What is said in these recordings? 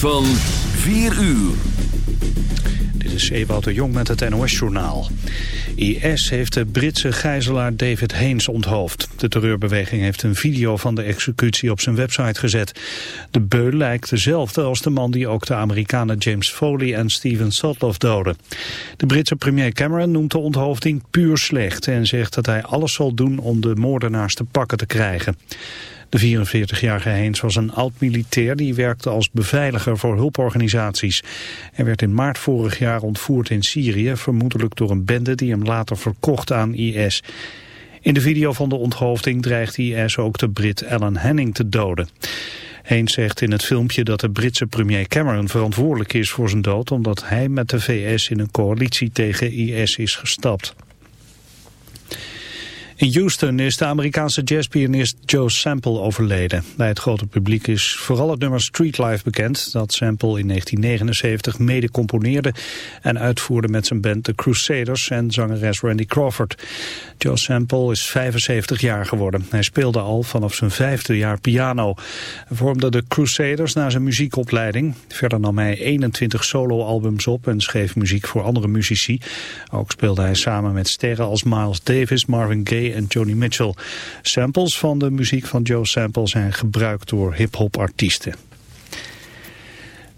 van 4 uur. Dit is Ewout de Jong met het NOS-journaal. IS heeft de Britse gijzelaar David Haynes onthoofd. De terreurbeweging heeft een video van de executie op zijn website gezet. De beul lijkt dezelfde als de man die ook de Amerikanen James Foley en Steven Sotloff doden. De Britse premier Cameron noemt de onthoofding puur slecht... en zegt dat hij alles zal doen om de moordenaars te pakken te krijgen. De 44-jarige Heens was een oud-militair die werkte als beveiliger voor hulporganisaties. Hij werd in maart vorig jaar ontvoerd in Syrië, vermoedelijk door een bende die hem later verkocht aan IS. In de video van de onthoofding dreigt IS ook de Brit Alan Henning te doden. Heens zegt in het filmpje dat de Britse premier Cameron verantwoordelijk is voor zijn dood... omdat hij met de VS in een coalitie tegen IS is gestapt. In Houston is de Amerikaanse jazzpianist Joe Sample overleden. Bij het grote publiek is vooral het nummer Street Life bekend... dat Sample in 1979 mede componeerde en uitvoerde met zijn band The Crusaders... en zangeres Randy Crawford. Joe Sample is 75 jaar geworden. Hij speelde al vanaf zijn vijfde jaar piano. Hij vormde The Crusaders na zijn muziekopleiding. Verder nam hij 21 soloalbums op en schreef muziek voor andere muzici. Ook speelde hij samen met sterren als Miles Davis, Marvin Gaye en Joni Mitchell. Samples van de muziek van Joe Sample zijn gebruikt door hip-hop artiesten.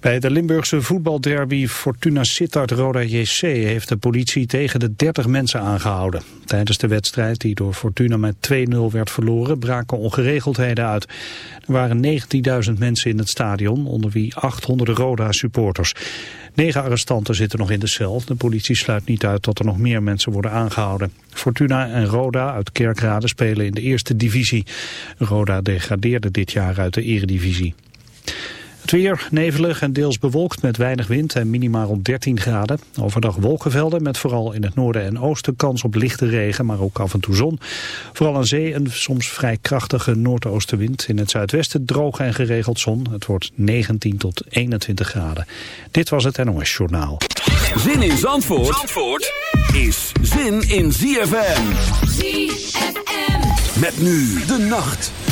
Bij de Limburgse voetbalderby Fortuna Sittard-Roda JC heeft de politie tegen de 30 mensen aangehouden. Tijdens de wedstrijd die door Fortuna met 2-0 werd verloren braken ongeregeldheden uit. Er waren 19.000 mensen in het stadion, onder wie 800 Roda-supporters. Negen arrestanten zitten nog in de cel. De politie sluit niet uit dat er nog meer mensen worden aangehouden. Fortuna en Roda uit Kerkrade spelen in de eerste divisie. Roda degradeerde dit jaar uit de eredivisie. Het weer nevelig en deels bewolkt met weinig wind en minimaal rond 13 graden. Overdag wolkenvelden met vooral in het noorden en oosten kans op lichte regen, maar ook af en toe zon. Vooral aan zee een soms vrij krachtige noordoostenwind. In het zuidwesten droge en geregeld zon. Het wordt 19 tot 21 graden. Dit was het NOS Journaal. Zin in Zandvoort, Zandvoort is zin in ZFM. ZFM. Met nu de nacht.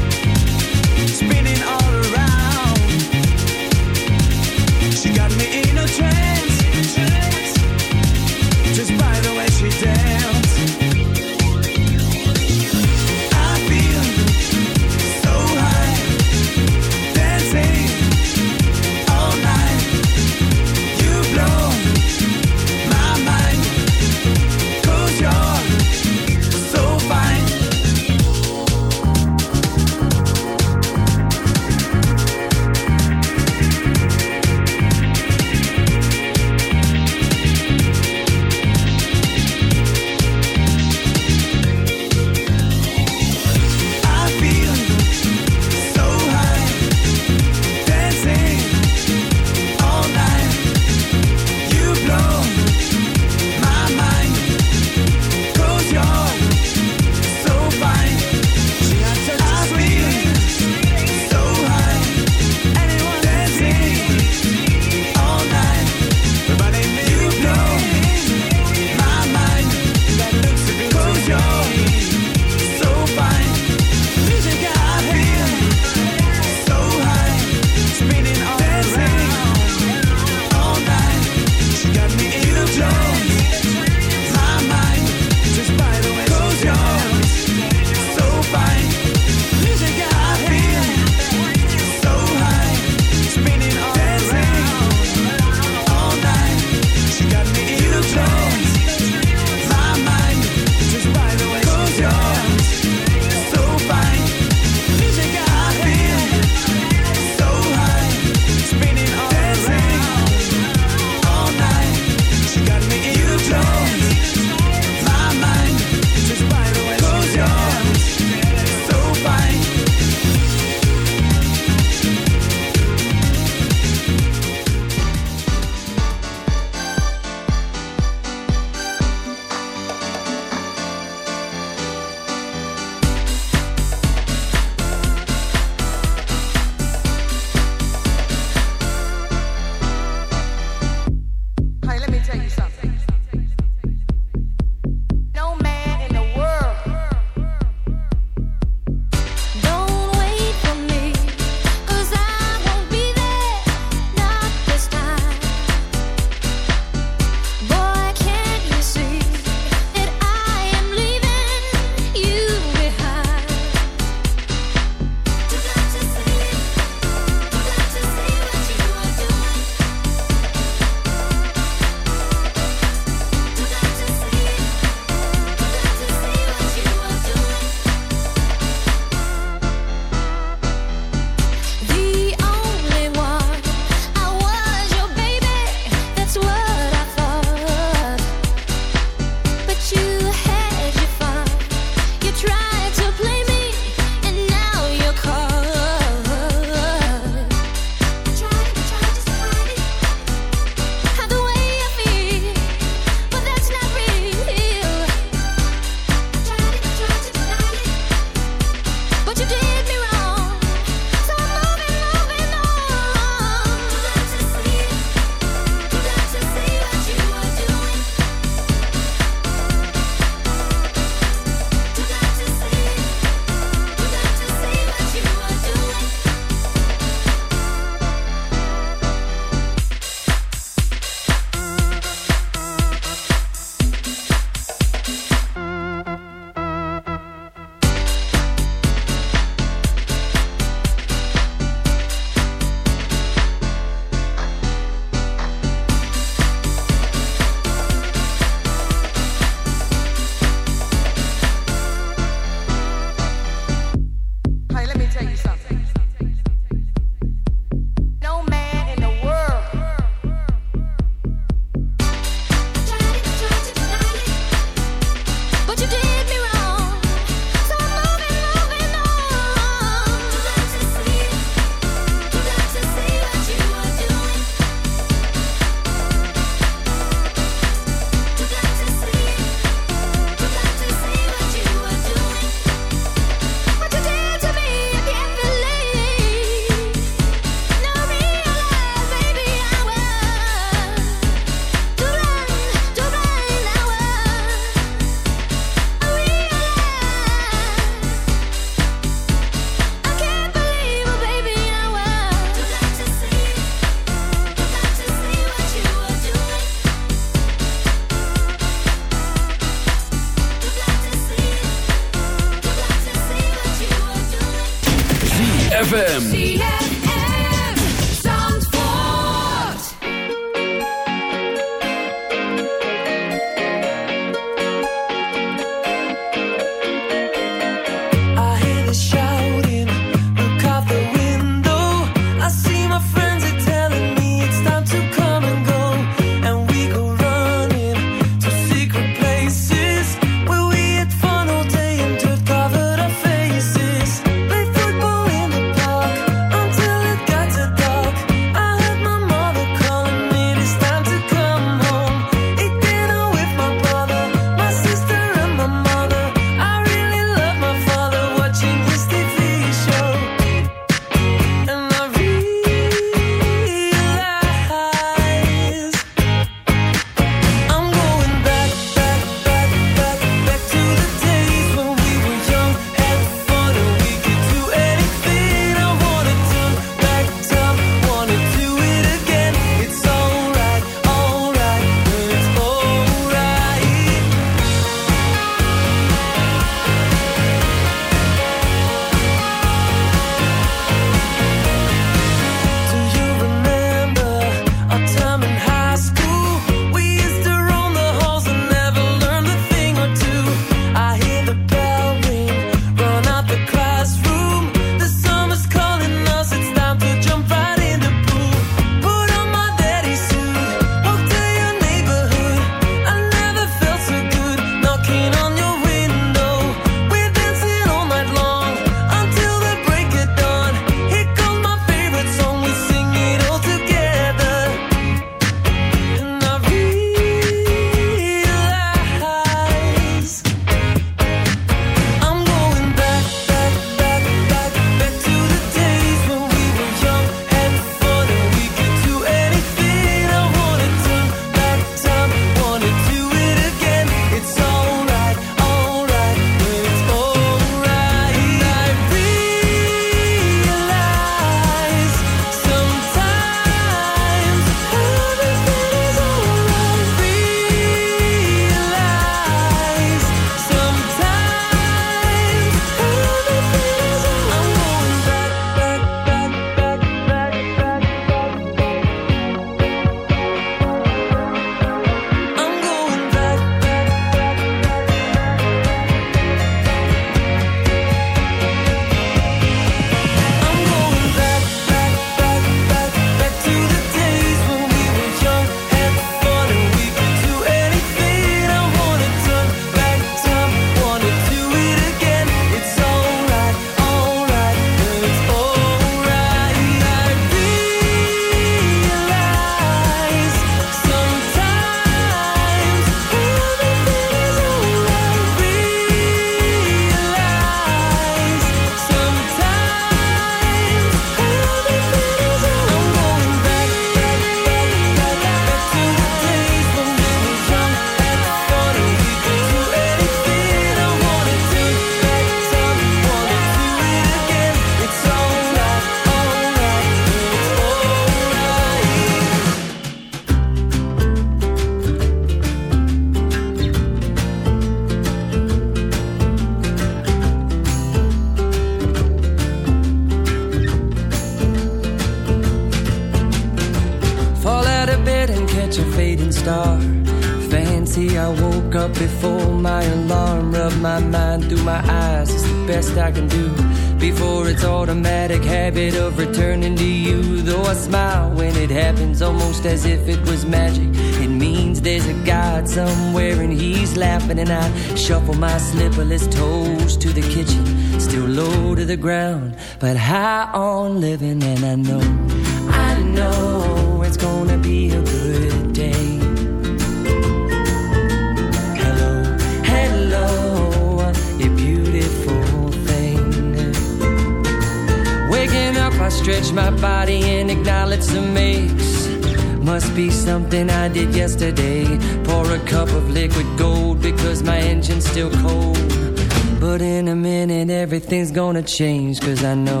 gonna change. Cause I know,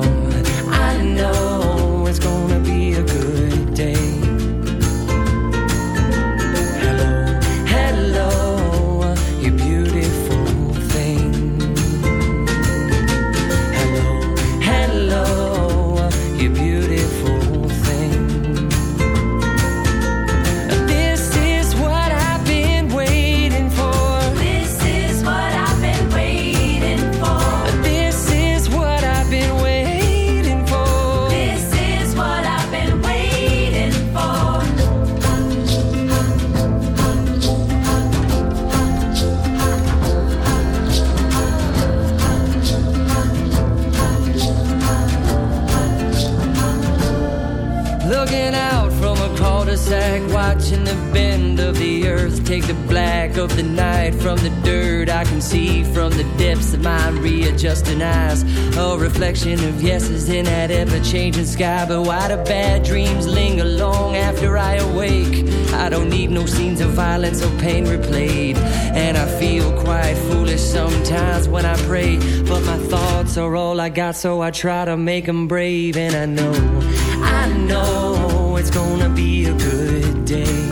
I know I got, so I try to make them brave. And I know, I know it's gonna be a good day.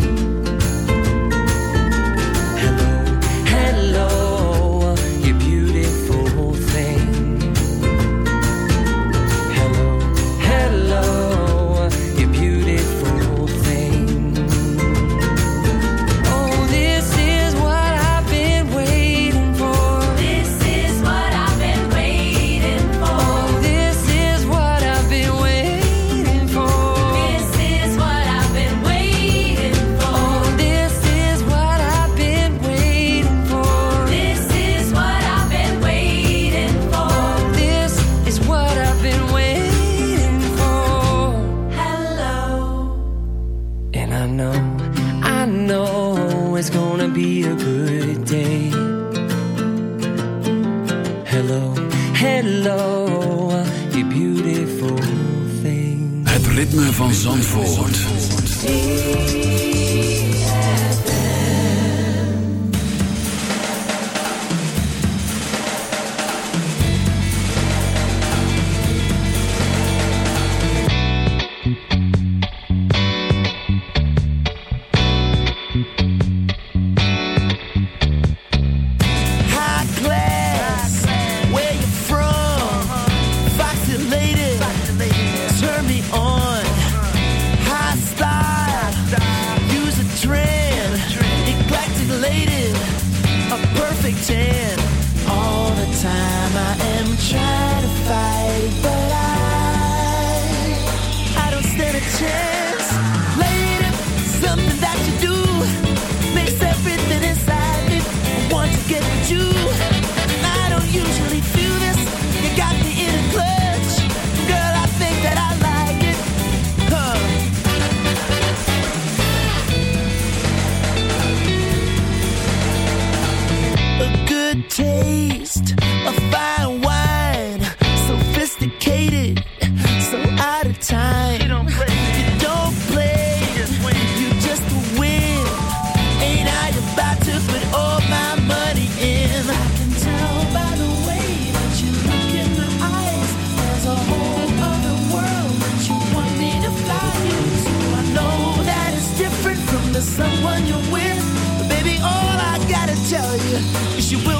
She will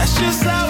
That's just how